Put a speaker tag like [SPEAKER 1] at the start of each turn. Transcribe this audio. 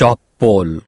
[SPEAKER 1] chop pole